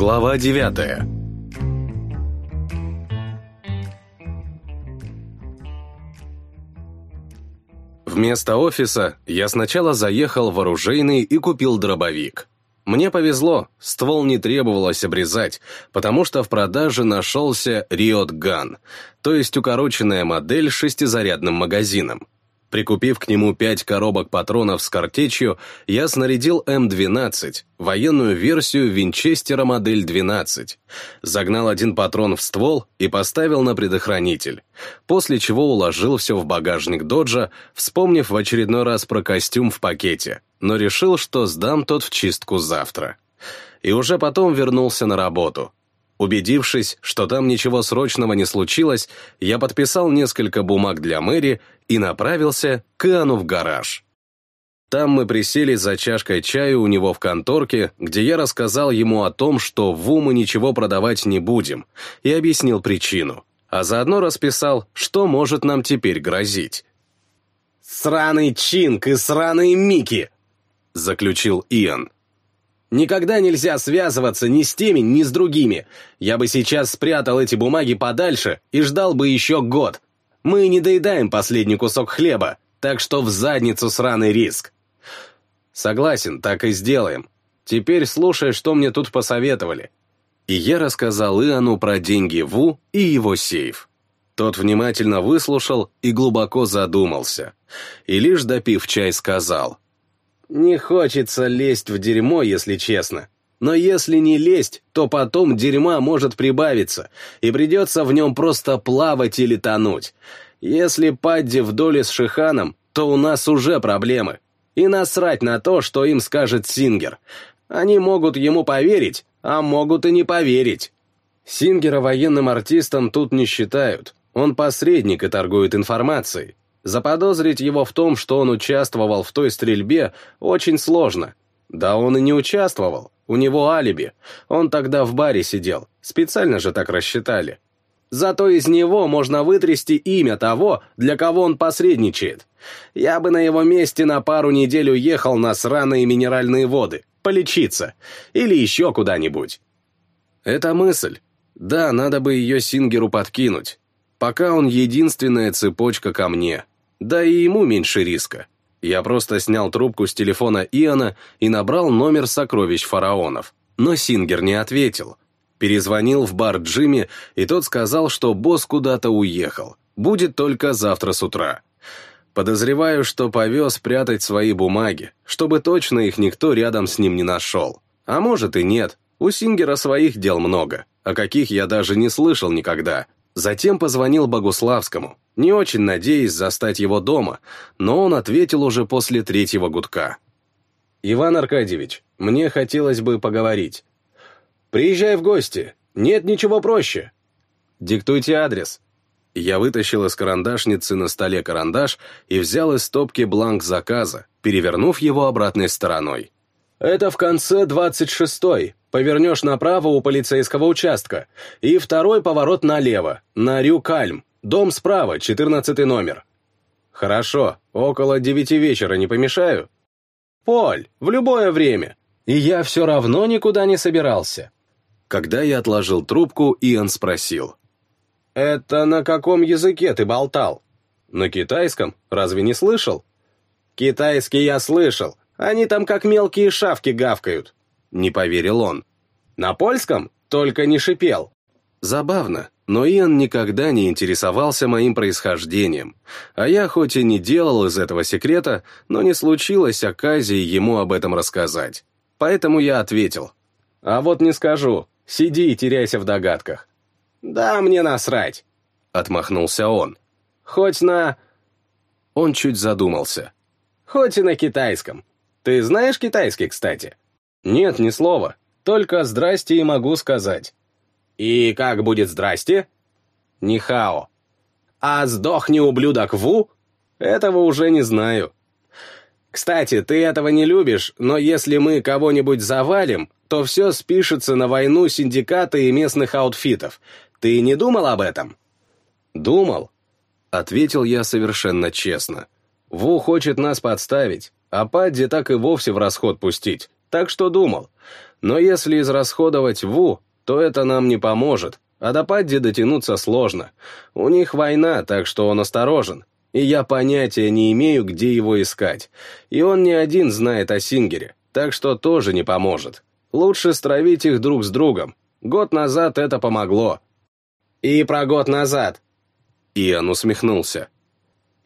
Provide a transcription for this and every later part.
Глава девятая Вместо офиса я сначала заехал в оружейный и купил дробовик. Мне повезло, ствол не требовалось обрезать, потому что в продаже нашелся Riot Gun, то есть укороченная модель с шестизарядным магазином. Прикупив к нему пять коробок патронов с картечью, я снарядил М-12, военную версию Винчестера модель 12. Загнал один патрон в ствол и поставил на предохранитель, после чего уложил все в багажник доджа, вспомнив в очередной раз про костюм в пакете, но решил, что сдам тот в чистку завтра. И уже потом вернулся на работу. Убедившись, что там ничего срочного не случилось, я подписал несколько бумаг для мэри и направился к Иоанну в гараж. Там мы присели за чашкой чаю у него в конторке, где я рассказал ему о том, что в УМы ничего продавать не будем, и объяснил причину, а заодно расписал, что может нам теперь грозить. «Сраный Чинк и сраные Мики!» — заключил Иоанн. Никогда нельзя связываться ни с теми, ни с другими. Я бы сейчас спрятал эти бумаги подальше и ждал бы еще год. Мы не доедаем последний кусок хлеба, так что в задницу сраный риск. Согласен, так и сделаем. Теперь слушай, что мне тут посоветовали. И я рассказал Иоанну про деньги Ву и его сейф. Тот внимательно выслушал и глубоко задумался. И лишь допив чай сказал — не хочется лезть в дерьмо, если честно. Но если не лезть, то потом дерьма может прибавиться, и придется в нем просто плавать или тонуть. Если Падди в доле с Шиханом, то у нас уже проблемы. И насрать на то, что им скажет Сингер. Они могут ему поверить, а могут и не поверить. Сингера военным артистом тут не считают. Он посредник и торгует информацией. Заподозрить его в том, что он участвовал в той стрельбе, очень сложно. Да он и не участвовал, у него алиби. Он тогда в баре сидел, специально же так рассчитали. Зато из него можно вытрясти имя того, для кого он посредничает. Я бы на его месте на пару недель уехал на сраные минеральные воды, полечиться. Или еще куда-нибудь. Это мысль. Да, надо бы ее Сингеру подкинуть. Пока он единственная цепочка ко мне. Да и ему меньше риска. Я просто снял трубку с телефона Иона и набрал номер сокровищ фараонов. Но Сингер не ответил. Перезвонил в бар Джимми, и тот сказал, что босс куда-то уехал. Будет только завтра с утра. Подозреваю, что повез прятать свои бумаги, чтобы точно их никто рядом с ним не нашел. А может и нет. У Сингера своих дел много, о каких я даже не слышал никогда. Затем позвонил Богуславскому, не очень надеясь застать его дома, но он ответил уже после третьего гудка. «Иван Аркадьевич, мне хотелось бы поговорить». «Приезжай в гости, нет ничего проще». «Диктуйте адрес». Я вытащил из карандашницы на столе карандаш и взял из стопки бланк заказа, перевернув его обратной стороной. «Это в конце двадцать шестой. Повернешь направо у полицейского участка. И второй поворот налево, на Рю-Кальм. Дом справа, четырнадцатый номер. Хорошо, около девяти вечера не помешаю? Поль, в любое время. И я все равно никуда не собирался. Когда я отложил трубку, Иоанн спросил. «Это на каком языке ты болтал?» «На китайском? Разве не слышал?» «Китайский я слышал. Они там как мелкие шавки гавкают. Не поверил он. На польском? Только не шипел. Забавно, но Иоанн никогда не интересовался моим происхождением, а я хоть и не делал из этого секрета, но не случилось оказии ему об этом рассказать. Поэтому я ответил. «А вот не скажу, сиди и теряйся в догадках». «Да мне насрать», — отмахнулся он. «Хоть на...» Он чуть задумался. «Хоть и на китайском. Ты знаешь китайский, кстати?» «Нет, ни слова. Только «здрасте» и могу сказать». «И как будет «здрасте»?» «Нихао». «А сдохни, ублюдок, Ву?» «Этого уже не знаю». «Кстати, ты этого не любишь, но если мы кого-нибудь завалим, то все спишется на войну синдиката и местных аутфитов. Ты не думал об этом?» «Думал», — ответил я совершенно честно. «Ву хочет нас подставить, а Падди так и вовсе в расход пустить. так что думал. Но если израсходовать ВУ, то это нам не поможет, а до Падди дотянуться сложно. У них война, так что он осторожен. И я понятия не имею, где его искать. И он не один знает о Сингере, так что тоже не поможет. Лучше стравить их друг с другом. Год назад это помогло. И про год назад. Иоанн усмехнулся.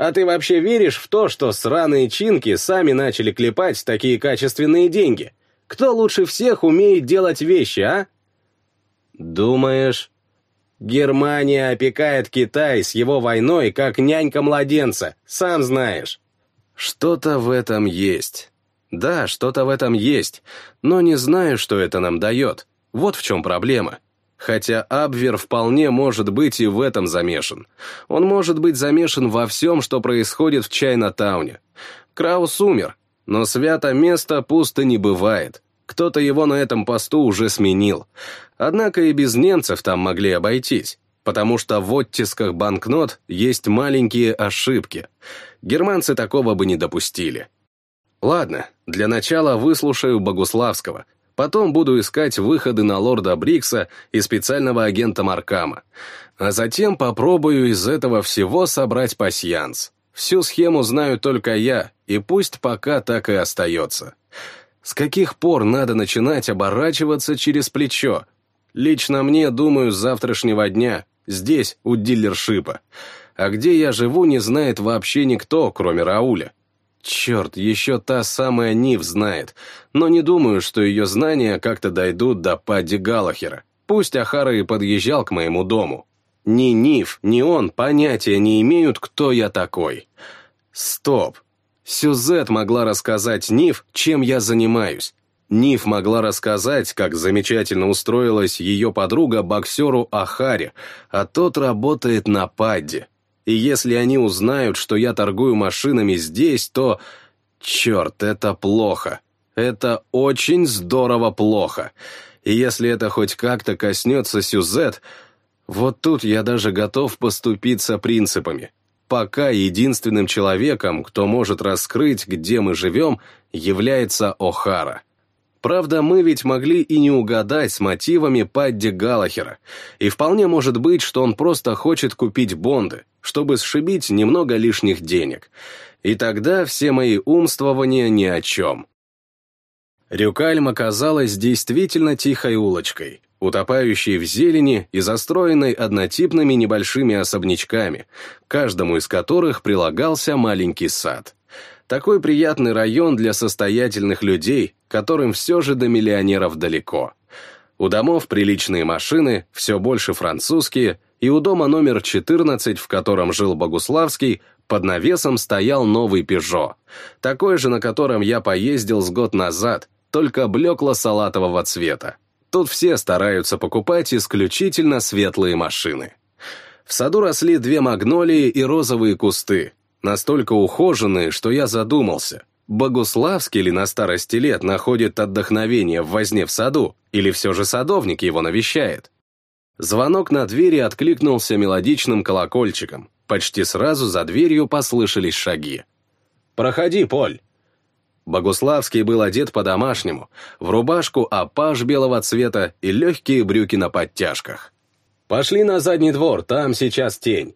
А ты вообще веришь в то, что сраные чинки сами начали клепать такие качественные деньги? Кто лучше всех умеет делать вещи, а? Думаешь, Германия опекает Китай с его войной, как нянька младенца, сам знаешь. Что-то в этом есть. Да, что-то в этом есть, но не знаю, что это нам дает. Вот в чем проблема. Хотя Абвер вполне может быть и в этом замешан. Он может быть замешан во всем, что происходит в Чайна-тауне. Краус умер, но свято место пусто не бывает. Кто-то его на этом посту уже сменил. Однако и без немцев там могли обойтись, потому что в оттисках банкнот есть маленькие ошибки. Германцы такого бы не допустили. Ладно, для начала выслушаю Богуславского, потом буду искать выходы на лорда Брикса и специального агента Маркама, а затем попробую из этого всего собрать пасьянс. Всю схему знаю только я, и пусть пока так и остается. С каких пор надо начинать оборачиваться через плечо? Лично мне, думаю, с завтрашнего дня, здесь, у дилершипа. А где я живу, не знает вообще никто, кроме Рауля. Черт, еще та самая Нив знает, но не думаю, что ее знания как-то дойдут до Падди Галлахера. Пусть Ахара и подъезжал к моему дому. Ни Нив, ни он понятия не имеют, кто я такой. Стоп, Сюзет могла рассказать Ниф, чем я занимаюсь. Ниф могла рассказать, как замечательно устроилась ее подруга боксеру Ахаре, а тот работает на падде. И если они узнают, что я торгую машинами здесь, то... Черт, это плохо. Это очень здорово плохо. И если это хоть как-то коснется Сюзет, вот тут я даже готов поступиться принципами. Пока единственным человеком, кто может раскрыть, где мы живем, является О'Хара. Правда, мы ведь могли и не угадать с мотивами Падди Галлахера, и вполне может быть, что он просто хочет купить бонды, чтобы сшибить немного лишних денег. И тогда все мои умствования ни о чем. Рюкальм оказалась действительно тихой улочкой, утопающей в зелени и застроенной однотипными небольшими особнячками, каждому из которых прилагался маленький сад. Такой приятный район для состоятельных людей, которым все же до миллионеров далеко. У домов приличные машины, все больше французские, и у дома номер 14, в котором жил Богуславский, под навесом стоял новый «Пежо», такой же, на котором я поездил с год назад, только блекло-салатового цвета. Тут все стараются покупать исключительно светлые машины. В саду росли две магнолии и розовые кусты, настолько ухоженные, что я задумался, Богуславский ли на старости лет находит отдохновение в возне в саду, или все же садовник его навещает? Звонок на двери откликнулся мелодичным колокольчиком. Почти сразу за дверью послышались шаги. «Проходи, Поль!» Богуславский был одет по-домашнему, в рубашку апаш белого цвета и легкие брюки на подтяжках. «Пошли на задний двор, там сейчас тень».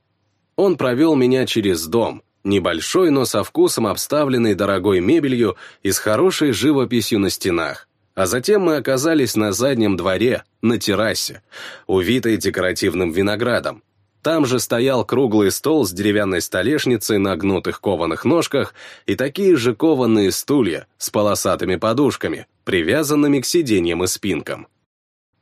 Он провел меня через дом, небольшой, но со вкусом обставленный дорогой мебелью и с хорошей живописью на стенах. А затем мы оказались на заднем дворе, на террасе, увитой декоративным виноградом. Там же стоял круглый стол с деревянной столешницей на гнутых кованых ножках и такие же кованые стулья с полосатыми подушками, привязанными к сиденьям и спинкам.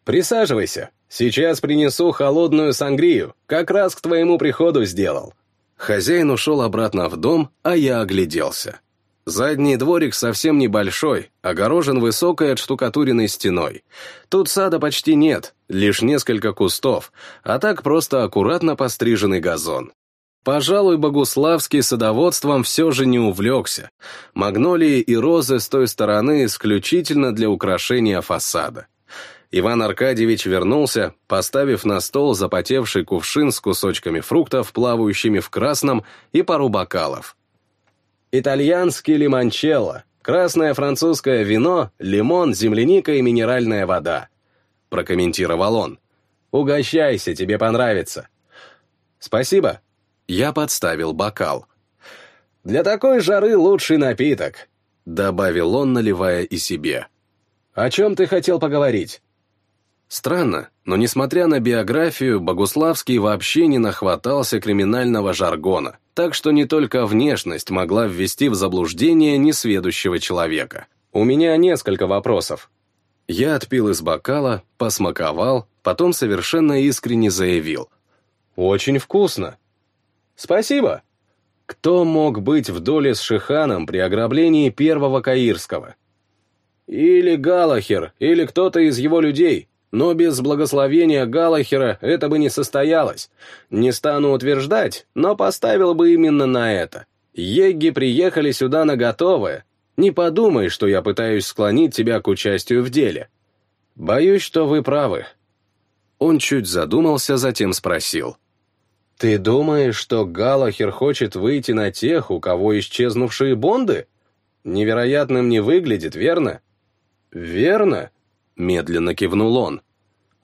«Присаживайся, сейчас принесу холодную сангрию, как раз к твоему приходу сделал». Хозяин ушел обратно в дом, а я огляделся. Задний дворик совсем небольшой, огорожен высокой отштукатуренной стеной. Тут сада почти нет, лишь несколько кустов, а так просто аккуратно постриженный газон. Пожалуй, Богуславский садоводством все же не увлекся. Магнолии и розы с той стороны исключительно для украшения фасада. Иван Аркадьевич вернулся, поставив на стол запотевший кувшин с кусочками фруктов, плавающими в красном, и пару бокалов. Итальянский лимончелло, красное французское вино, лимон, земляника и минеральная вода», — прокомментировал он. «Угощайся, тебе понравится». «Спасибо». Я подставил бокал. «Для такой жары лучший напиток», — добавил он, наливая и себе. «О чем ты хотел поговорить?» Странно, но несмотря на биографию, Богуславский вообще не нахватался криминального жаргона, так что не только внешность могла ввести в заблуждение несведущего человека. У меня несколько вопросов. Я отпил из бокала, посмаковал, потом совершенно искренне заявил. «Очень вкусно!» «Спасибо!» Кто мог быть в доле с Шиханом при ограблении первого Каирского? Или Галахер, или кто-то из его людей, но без благословения Галахера это бы не состоялось. Не стану утверждать, но поставил бы именно на это. Егги приехали сюда на готовое. Не подумай, что я пытаюсь склонить тебя к участию в деле. Боюсь, что вы правы. Он чуть задумался, затем спросил. «Ты думаешь, что Галахер хочет выйти на тех, у кого исчезнувшие бонды? Невероятным не выглядит, верно?» «Верно», Медленно кивнул он.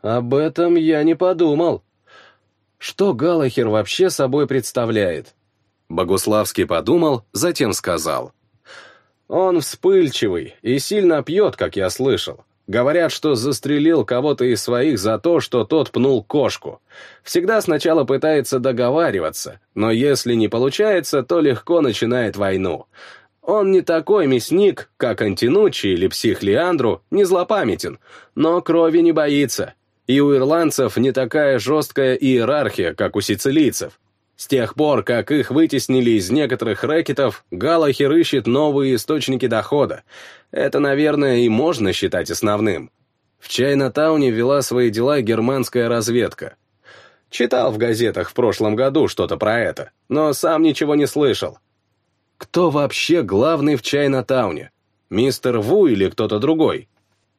«Об этом я не подумал. Что Галахер вообще собой представляет?» Богуславский подумал, затем сказал. «Он вспыльчивый и сильно пьет, как я слышал. Говорят, что застрелил кого-то из своих за то, что тот пнул кошку. Всегда сначала пытается договариваться, но если не получается, то легко начинает войну. Он не такой мясник, как Антинучи или псих Леандру, не злопамятен, но крови не боится. И у ирландцев не такая жесткая иерархия, как у сицилийцев. С тех пор, как их вытеснили из некоторых рэкетов, Галахер ищет новые источники дохода. Это, наверное, и можно считать основным. В Чайна-тауне вела свои дела германская разведка. Читал в газетах в прошлом году что-то про это, но сам ничего не слышал. Кто вообще главный в Чайна-тауне? Мистер Ву или кто-то другой?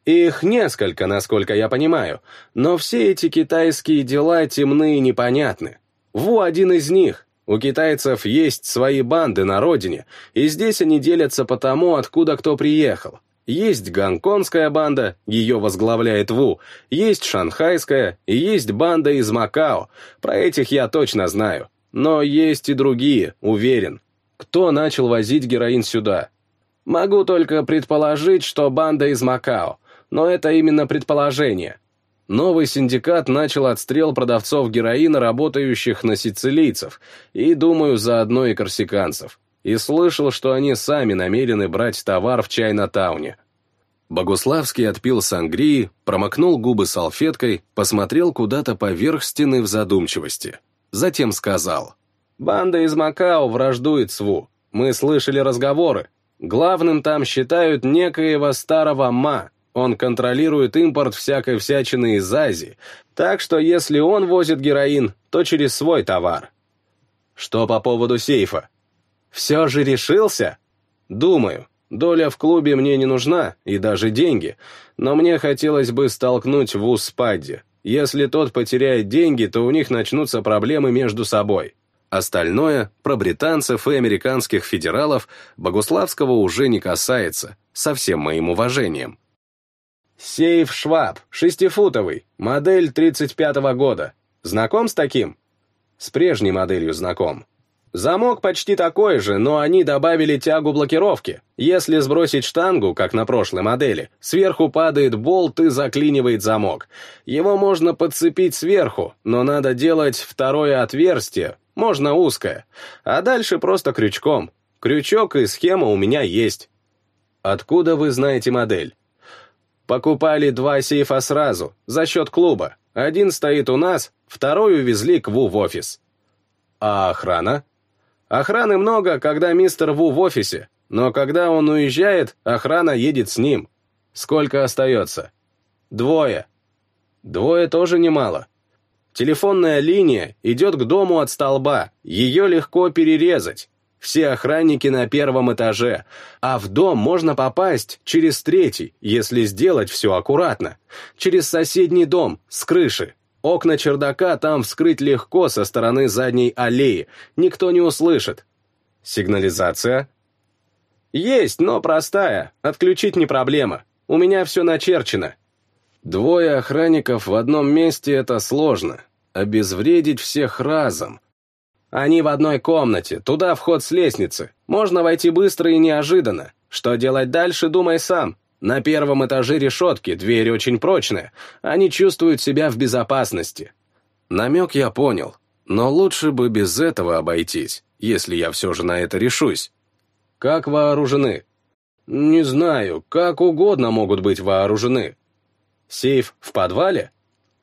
Их несколько, насколько я понимаю, но все эти китайские дела темны и непонятны. Ву один из них. У китайцев есть свои банды на родине, и здесь они делятся по тому, откуда кто приехал. Есть гонконгская банда, ее возглавляет Ву, есть шанхайская и есть банда из Макао, про этих я точно знаю. Но есть и другие, уверен кто начал возить героин сюда. Могу только предположить, что банда из Макао, но это именно предположение. Новый синдикат начал отстрел продавцов героина, работающих на сицилийцев, и, думаю, заодно и корсиканцев. И слышал, что они сами намерены брать товар в Чайна-тауне. Богуславский отпил сангрии, промокнул губы салфеткой, посмотрел куда-то поверх стены в задумчивости. Затем сказал — Банда из Макао враждует с Ву. Мы слышали разговоры. Главным там считают некоего старого Ма. Он контролирует импорт всякой всячины из Азии. Так что если он возит героин, то через свой товар. Что по поводу сейфа? Все же решился? Думаю. Доля в клубе мне не нужна, и даже деньги. Но мне хотелось бы столкнуть Ву с Падди. Если тот потеряет деньги, то у них начнутся проблемы между собой. Остальное, про британцев и американских федералов, Богуславского уже не касается, со всем моим уважением. Сейф Шваб, шестифутовый, модель 35-го года. Знаком с таким? С прежней моделью знаком. Замок почти такой же, но они добавили тягу блокировки. Если сбросить штангу, как на прошлой модели, сверху падает болт и заклинивает замок. Его можно подцепить сверху, но надо делать второе отверстие, можно узкое. А дальше просто крючком. Крючок и схема у меня есть. Откуда вы знаете модель? Покупали два сейфа сразу, за счет клуба. Один стоит у нас, второй увезли к Ву в офис. А охрана? Охраны много, когда мистер Ву в офисе, но когда он уезжает, охрана едет с ним. Сколько остается? Двое. Двое тоже немало. Телефонная линия идет к дому от столба, ее легко перерезать. Все охранники на первом этаже, а в дом можно попасть через третий, если сделать все аккуратно. Через соседний дом, с крыши. Окна чердака там вскрыть легко со стороны задней аллеи, никто не услышит. Сигнализация? Есть, но простая. Отключить не проблема. У меня все начерчено. Двое охранников в одном месте — это сложно. Обезвредить всех разом. Они в одной комнате, туда вход с лестницы. Можно войти быстро и неожиданно. Что делать дальше, думай сам. На первом этаже решетки, дверь очень прочная. Они чувствуют себя в безопасности. Намек я понял, но лучше бы без этого обойтись, если я все же на это решусь. Как вооружены? Не знаю, как угодно могут быть вооружены. Сейф в подвале?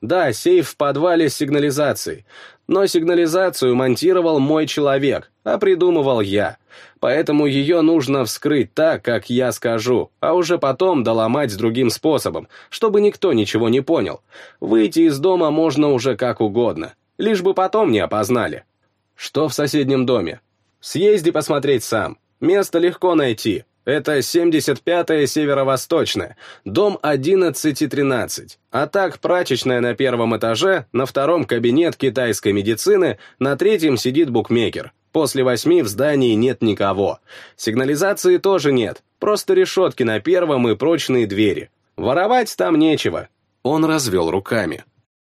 Да, сейф в подвале с сигнализацией. Но сигнализацию монтировал мой человек, а придумывал я. Поэтому ее нужно вскрыть так, как я скажу, а уже потом доломать другим способом, чтобы никто ничего не понял. Выйти из дома можно уже как угодно, лишь бы потом не опознали. Что в соседнем доме? Съезди посмотреть сам. Место легко найти. Это 75-я северо-восточная, дом 11 и 13. А так, прачечная на первом этаже, на втором кабинет китайской медицины, на третьем сидит букмекер. После восьми в здании нет никого. Сигнализации тоже нет, просто решетки на первом и прочные двери. Воровать там нечего. Он развел руками.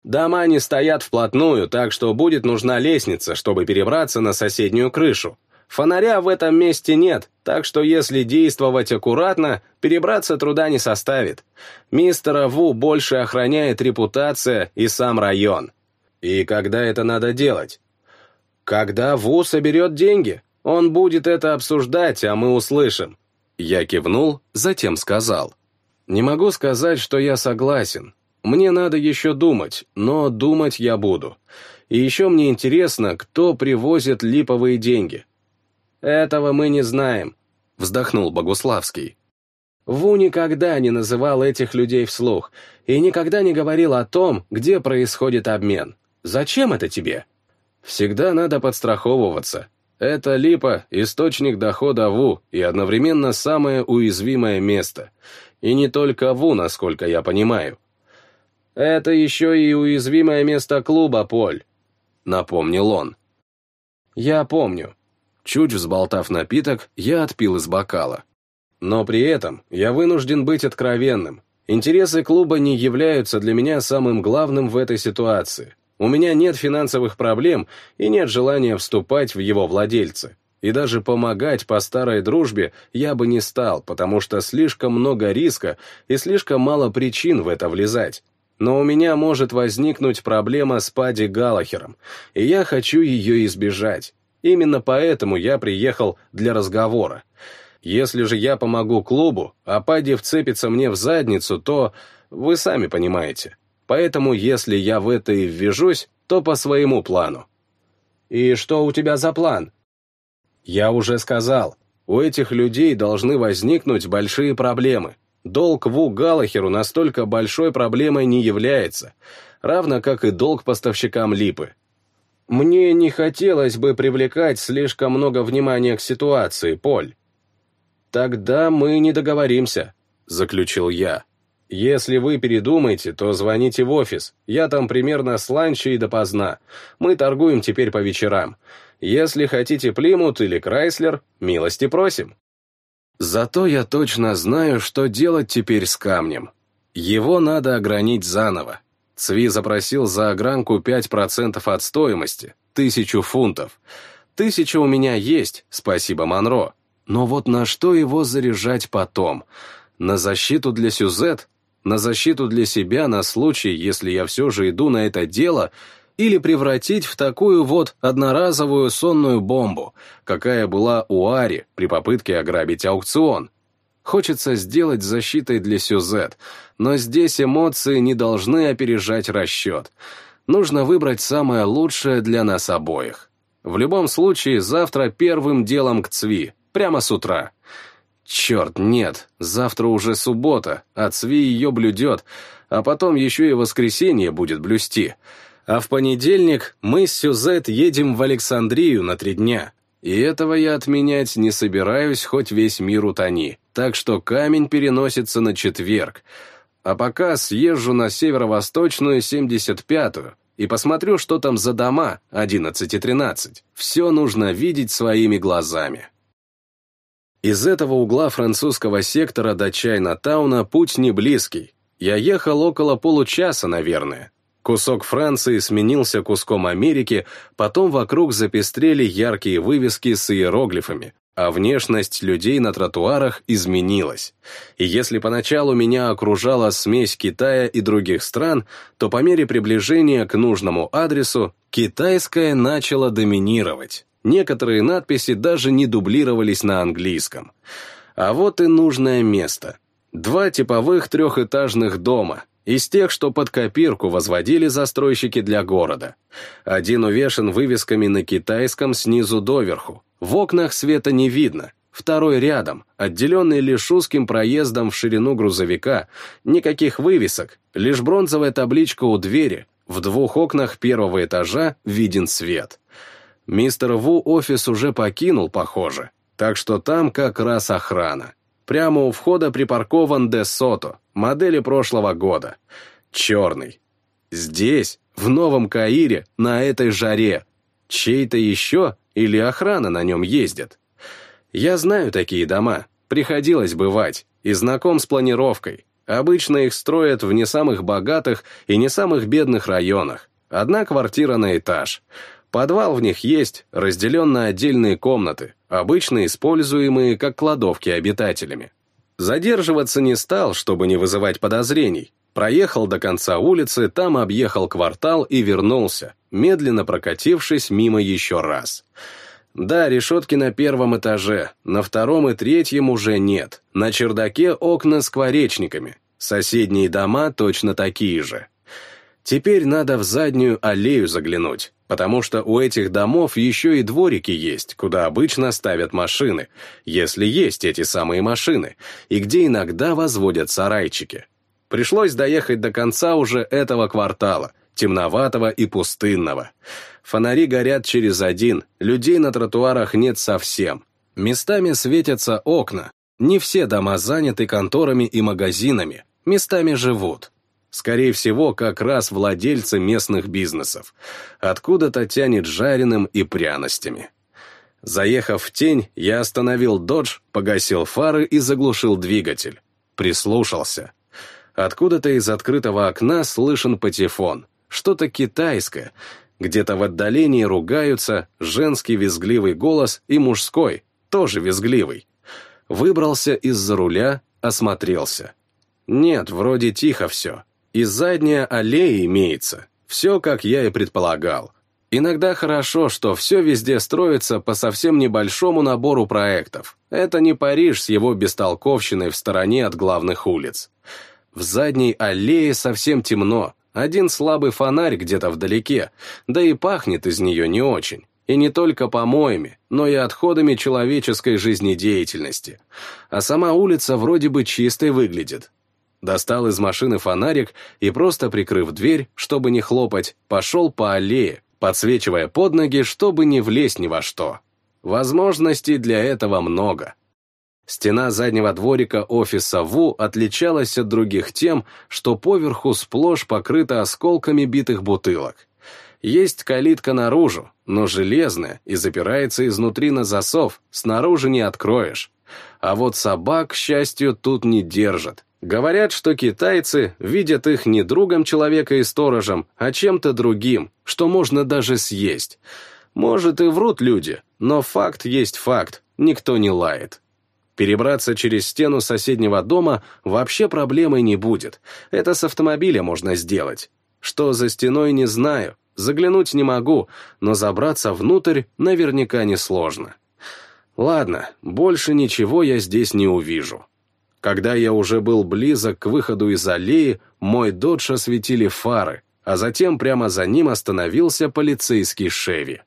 Дома не стоят вплотную, так что будет нужна лестница, чтобы перебраться на соседнюю крышу. Фонаря в этом месте нет, так что если действовать аккуратно, перебраться труда не составит. Мистера Ву больше охраняет репутация и сам район. И когда это надо делать? Когда Ву соберет деньги, он будет это обсуждать, а мы услышим. Я кивнул, затем сказал. Не могу сказать, что я согласен. Мне надо еще думать, но думать я буду. И еще мне интересно, кто привозит липовые деньги. «Этого мы не знаем», — вздохнул Богуславский. Ву никогда не называл этих людей вслух и никогда не говорил о том, где происходит обмен. Зачем это тебе? Всегда надо подстраховываться. Это липа — источник дохода Ву и одновременно самое уязвимое место. И не только Ву, насколько я понимаю. Это еще и уязвимое место клуба, Поль, — напомнил он. Я помню. Чуть взболтав напиток, я отпил из бокала. Но при этом я вынужден быть откровенным. Интересы клуба не являются для меня самым главным в этой ситуации. У меня нет финансовых проблем и нет желания вступать в его владельцы. И даже помогать по старой дружбе я бы не стал, потому что слишком много риска и слишком мало причин в это влезать. Но у меня может возникнуть проблема с Пади Галлахером, и я хочу ее избежать. Именно поэтому я приехал для разговора. Если же я помогу клубу, а Падди вцепится мне в задницу, то вы сами понимаете. Поэтому если я в это и ввяжусь, то по своему плану. И что у тебя за план? Я уже сказал, у этих людей должны возникнуть большие проблемы. Долг Ву Галахеру настолько большой проблемой не является, равно как и долг поставщикам Липы. Мне не хотелось бы привлекать слишком много внимания к ситуации, Поль. Тогда мы не договоримся, заключил я. Если вы передумаете, то звоните в офис. Я там примерно с ланча и допоздна. Мы торгуем теперь по вечерам. Если хотите Плимут или Крайслер, милости просим. Зато я точно знаю, что делать теперь с камнем. Его надо огранить заново. Цви запросил за огранку 5% от стоимости, тысячу фунтов. Тысяча у меня есть, спасибо Монро. Но вот на что его заряжать потом? На защиту для Сюзет? На защиту для себя на случай, если я все же иду на это дело? Или превратить в такую вот одноразовую сонную бомбу, какая была у Ари при попытке ограбить аукцион? Хочется сделать защитой для Сюзет, но здесь эмоции не должны опережать расчет. Нужно выбрать самое лучшее для нас обоих. В любом случае, завтра первым делом к Цви, прямо с утра. Черт, нет, завтра уже суббота, а Цви ее блюдет, а потом еще и воскресенье будет блюсти. А в понедельник мы с Сюзет едем в Александрию на три дня. И этого я отменять не собираюсь, хоть весь мир утони. Так что камень переносится на четверг. А пока съезжу на северо-восточную 75-ю и посмотрю, что там за дома 11 и 13. Все нужно видеть своими глазами. Из этого угла французского сектора до Чайна-тауна путь не близкий. Я ехал около получаса, наверное. Кусок Франции сменился куском Америки, потом вокруг запестрели яркие вывески с иероглифами, а внешность людей на тротуарах изменилась. И если поначалу меня окружала смесь Китая и других стран, то по мере приближения к нужному адресу китайское начало доминировать. Некоторые надписи даже не дублировались на английском. А вот и нужное место. Два типовых трехэтажных дома, из тех, что под копирку возводили застройщики для города. Один увешан вывесками на китайском снизу доверху. В окнах света не видно. Второй рядом, отделенный лишь узким проездом в ширину грузовика. Никаких вывесок, лишь бронзовая табличка у двери. В двух окнах первого этажа виден свет. Мистер Ву офис уже покинул, похоже, так что там как раз охрана. Прямо у входа припаркован Де Сото, модели прошлого года. Черный. Здесь, в Новом Каире, на этой жаре. Чей-то еще или охрана на нем ездит? Я знаю такие дома, приходилось бывать, и знаком с планировкой. Обычно их строят в не самых богатых и не самых бедных районах. Одна квартира на этаж. Подвал в них есть, разделен на отдельные комнаты, обычно используемые как кладовки обитателями. Задерживаться не стал, чтобы не вызывать подозрений. Проехал до конца улицы, там объехал квартал и вернулся, медленно прокатившись мимо еще раз. Да, решетки на первом этаже, на втором и третьем уже нет. На чердаке окна с скворечниками. Соседние дома точно такие же. Теперь надо в заднюю аллею заглянуть, потому что у этих домов еще и дворики есть, куда обычно ставят машины, если есть эти самые машины, и где иногда возводят сарайчики. Пришлось доехать до конца уже этого квартала, темноватого и пустынного. Фонари горят через один, людей на тротуарах нет совсем. Местами светятся окна. Не все дома заняты конторами и магазинами, местами живут. Скорее всего, как раз владельцы местных бизнесов. Откуда-то тянет жареным и пряностями. Заехав в тень, я остановил додж, погасил фары и заглушил двигатель. Прислушался. Откуда-то из открытого окна слышен патефон. Что-то китайское. Где-то в отдалении ругаются женский визгливый голос и мужской, тоже визгливый. Выбрался из-за руля, осмотрелся. Нет, вроде тихо все. И задняя аллея имеется. Все, как я и предполагал. Иногда хорошо, что все везде строится по совсем небольшому набору проектов. Это не Париж с его бестолковщиной в стороне от главных улиц. В задней аллее совсем темно, один слабый фонарь где-то вдалеке, да и пахнет из нее не очень. И не только помоями, но и отходами человеческой жизнедеятельности. А сама улица вроде бы чистой выглядит, достал из машины фонарик и, просто прикрыв дверь, чтобы не хлопать, пошел по аллее, подсвечивая под ноги, чтобы не влезть ни во что. Возможностей для этого много. Стена заднего дворика офиса ВУ отличалась от других тем, что поверху сплошь покрыта осколками битых бутылок. Есть калитка наружу, но железная и запирается изнутри на засов, снаружи не откроешь. А вот собак, к счастью, тут не держат, Говорят, что китайцы видят их не другом человека и сторожем, а чем-то другим, что можно даже съесть. Может, и врут люди, но факт есть факт, никто не лает. Перебраться через стену соседнего дома вообще проблемой не будет. Это с автомобиля можно сделать. Что за стеной, не знаю. Заглянуть не могу, но забраться внутрь наверняка несложно. Ладно, больше ничего я здесь не увижу. Когда я уже был близок к выходу из аллеи, мой додж осветили фары, а затем прямо за ним остановился полицейский Шеви.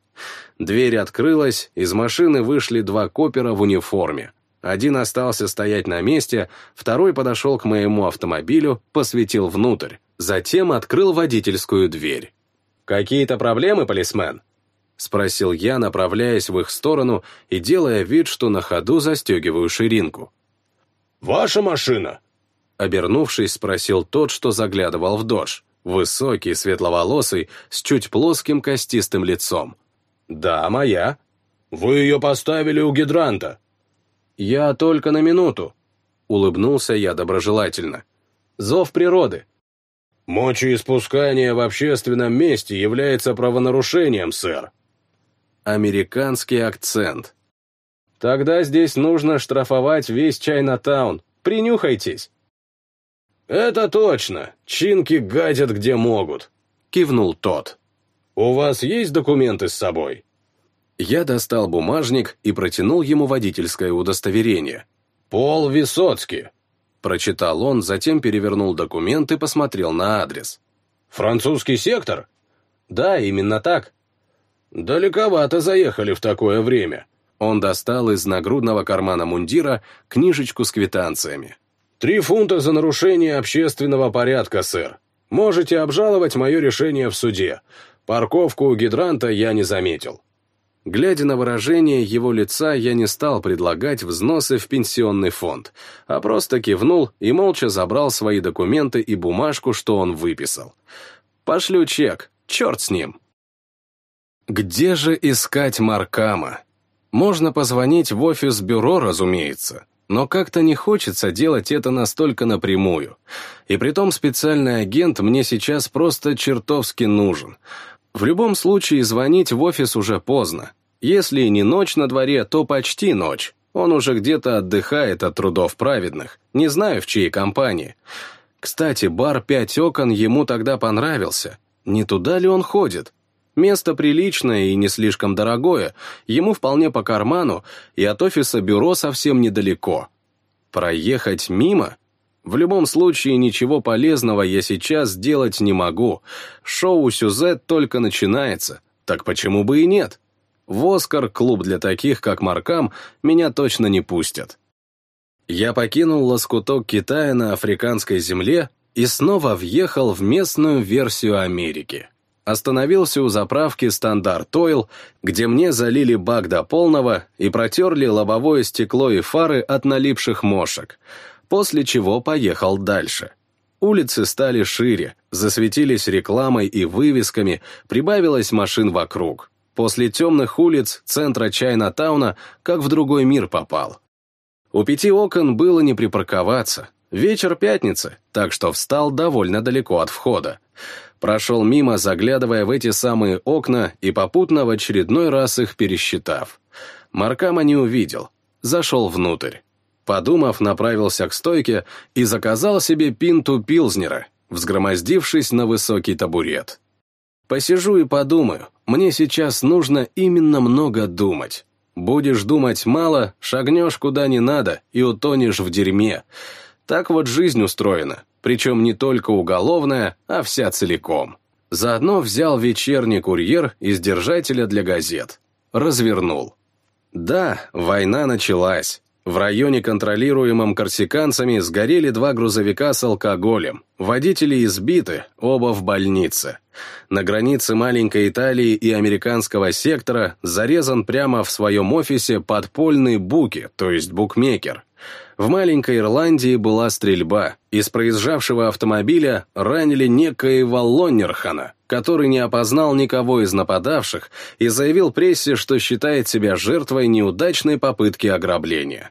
Дверь открылась, из машины вышли два копера в униформе. Один остался стоять на месте, второй подошел к моему автомобилю, посветил внутрь, затем открыл водительскую дверь. «Какие-то проблемы, полисмен?» — спросил я, направляясь в их сторону и делая вид, что на ходу застегиваю ширинку. «Ваша машина?» Обернувшись, спросил тот, что заглядывал в дождь. Высокий, светловолосый, с чуть плоским костистым лицом. «Да, моя». «Вы ее поставили у гидранта?» «Я только на минуту», — улыбнулся я доброжелательно. «Зов природы». «Мочеиспускание в общественном месте является правонарушением, сэр». Американский акцент. «Тогда здесь нужно штрафовать весь Чайнатаун. Принюхайтесь». «Это точно. Чинки гадят где могут», — кивнул тот. «У вас есть документы с собой?» Я достал бумажник и протянул ему водительское удостоверение. «Пол Висоцкий», — прочитал он, затем перевернул документ и посмотрел на адрес. «Французский сектор?» «Да, именно так». «Далековато заехали в такое время». Он достал из нагрудного кармана мундира книжечку с квитанциями. «Три фунта за нарушение общественного порядка, сэр. Можете обжаловать мое решение в суде. Парковку у гидранта я не заметил». Глядя на выражение его лица, я не стал предлагать взносы в пенсионный фонд, а просто кивнул и молча забрал свои документы и бумажку, что он выписал. Пошлю чек, черт с ним. Где же искать Маркама? Можно позвонить в офис бюро, разумеется, но как-то не хочется делать это настолько напрямую. И притом специальный агент мне сейчас просто чертовски нужен. В любом случае звонить в офис уже поздно. Если не ночь на дворе, то почти ночь. Он уже где-то отдыхает от трудов праведных. Не знаю, в чьей компании. Кстати, бар «Пять окон» ему тогда понравился. Не туда ли он ходит? Место приличное и не слишком дорогое, ему вполне по карману, и от офиса бюро совсем недалеко. Проехать мимо? В любом случае, ничего полезного я сейчас сделать не могу. Шоу «Сюзет» только начинается, так почему бы и нет? В «Оскар», клуб для таких, как Маркам, меня точно не пустят. Я покинул лоскуток Китая на африканской земле и снова въехал в местную версию Америки. Остановился у заправки «Стандарт Ойл», где мне залили бак до полного и протерли лобовое стекло и фары от налипших мошек, после чего поехал дальше. Улицы стали шире, засветились рекламой и вывесками, прибавилось машин вокруг. После темных улиц центра Чайна-тауна как в другой мир попал. У пяти окон было не припарковаться. Вечер пятницы, так что встал довольно далеко от входа. Прошел мимо, заглядывая в эти самые окна и попутно в очередной раз их пересчитав. Маркама не увидел. Зашел внутрь. Подумав, направился к стойке и заказал себе пинту пилзнера, взгромоздившись на высокий табурет. Посижу и подумаю, мне сейчас нужно именно много думать. Будешь думать мало, шагнешь куда не надо и утонешь в дерьме. Так вот жизнь устроена, причем не только уголовная, а вся целиком. Заодно взял вечерний курьер из держателя для газет. Развернул. Да, война началась. В районе, контролируемом корсиканцами, сгорели два грузовика с алкоголем. Водители избиты, оба в больнице. На границе маленькой Италии и американского сектора зарезан прямо в своем офисе подпольный буки, то есть букмекер. В маленькой Ирландии была стрельба. Из проезжавшего автомобиля ранили некоего Лоннерхана, который не опознал никого из нападавших и заявил прессе, что считает себя жертвой неудачной попытки ограбления.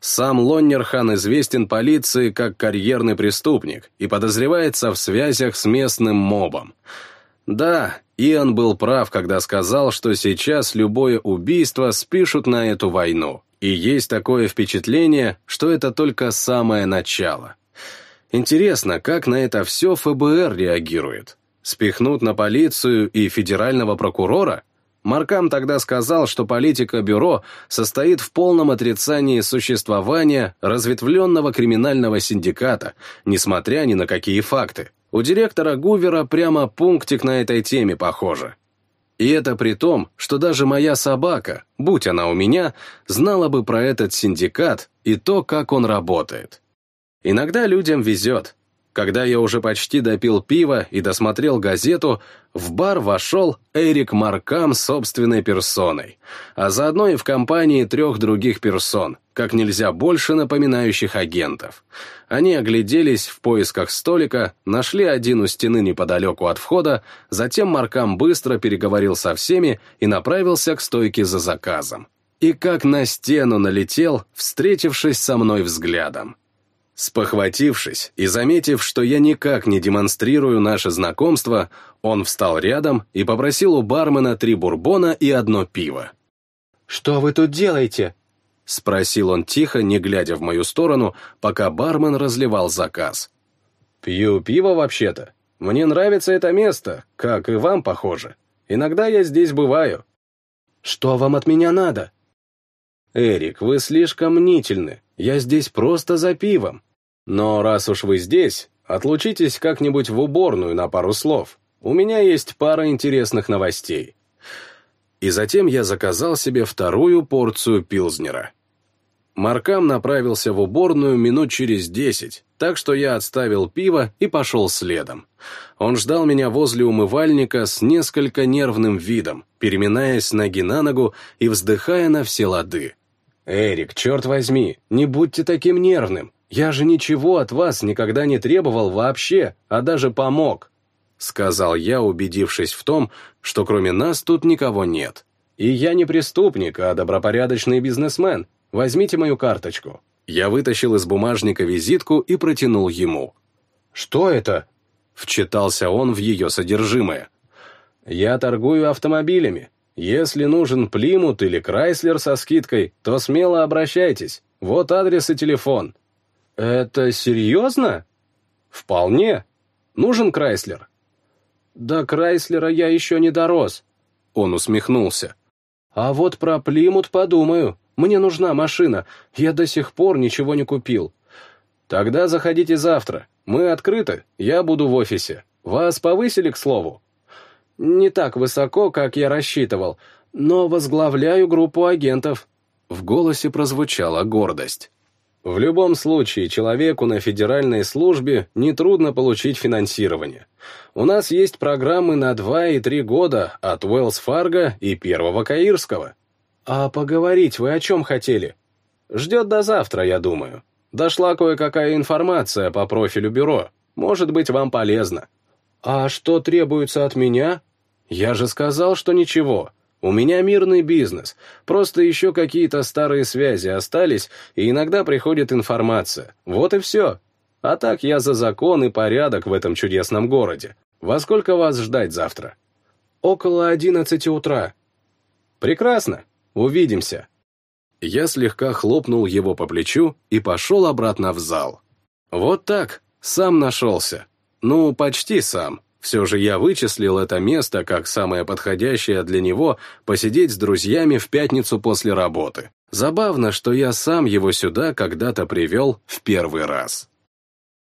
Сам Лоннерхан известен полиции как карьерный преступник и подозревается в связях с местным мобом. Да, Иоанн был прав, когда сказал, что сейчас любое убийство спишут на эту войну. И есть такое впечатление, что это только самое начало. Интересно, как на это все ФБР реагирует? Спихнут на полицию и федерального прокурора? Маркам тогда сказал, что политика бюро состоит в полном отрицании существования разветвленного криминального синдиката, несмотря ни на какие факты. У директора Гувера прямо пунктик на этой теме, похоже. И это при том, что даже моя собака, будь она у меня, знала бы про этот синдикат и то, как он работает. Иногда людям везет. Когда я уже почти допил пиво и досмотрел газету, в бар вошел Эрик Маркам собственной персоной, а заодно и в компании трех других персон, как нельзя больше напоминающих агентов. Они огляделись в поисках столика, нашли один у стены неподалеку от входа, затем Маркам быстро переговорил со всеми и направился к стойке за заказом. и как на стену налетел, встретившись со мной взглядом. Спохватившись и заметив, что я никак не демонстрирую наше знакомство, он встал рядом и попросил у бармена три бурбона и одно пиво. «Что вы тут делаете?» — спросил он тихо, не глядя в мою сторону, пока бармен разливал заказ. «Пью пиво вообще-то. Мне нравится это место, как и вам, похоже. Иногда я здесь бываю». «Что вам от меня надо?» «Эрик, вы слишком мнительны. Я здесь просто за пивом. Но раз уж вы здесь, отлучитесь как-нибудь в уборную на пару слов. У меня есть пара интересных новостей». И затем я заказал себе вторую порцию пилзнера. Маркам направился в уборную минут через десять, так что я отставил пиво и пошел следом. Он ждал меня возле умывальника с несколько нервным видом, переминаясь ноги на ногу и вздыхая на все лады. «Эрик, черт возьми, не будьте таким нервным. Я же ничего от вас никогда не требовал вообще, а даже помог», сказал я, убедившись в том, что кроме нас тут никого нет. «И я не преступник, а добропорядочный бизнесмен. Возьмите мою карточку». Я вытащил из бумажника визитку и протянул ему. «Что это?» Вчитался он в ее содержимое. «Я торгую автомобилями. Если нужен Плимут или Крайслер со скидкой, то смело обращайтесь. Вот адрес и телефон». «Это серьезно?» «Вполне. Нужен Крайслер?» «До Крайслера я еще не дорос». Он усмехнулся. «А вот про Плимут подумаю. Мне нужна машина. Я до сих пор ничего не купил. Тогда заходите завтра. Мы открыты. Я буду в офисе. Вас повысили, к слову? Не так высоко, как я рассчитывал, но возглавляю группу агентов. В голосе прозвучала гордость. В любом случае, человеку на федеральной службе нетрудно получить финансирование. У нас есть программы на 2 и 3 года от Уэллс Фарго и Первого Каирского. «А поговорить вы о чем хотели?» «Ждет до завтра, я думаю. Дошла кое-какая информация по профилю бюро. Может быть, вам полезно». «А что требуется от меня?» «Я же сказал, что ничего. У меня мирный бизнес. Просто еще какие-то старые связи остались, и иногда приходит информация. Вот и все. А так я за закон и порядок в этом чудесном городе. Во сколько вас ждать завтра?» «Около одиннадцати утра». «Прекрасно. Увидимся». Я слегка хлопнул его по плечу и пошел обратно в зал. Вот так, сам нашелся. Ну, почти сам. Все же я вычислил это место как самое подходящее для него посидеть с друзьями в пятницу после работы. Забавно, что я сам его сюда когда-то привел в первый раз.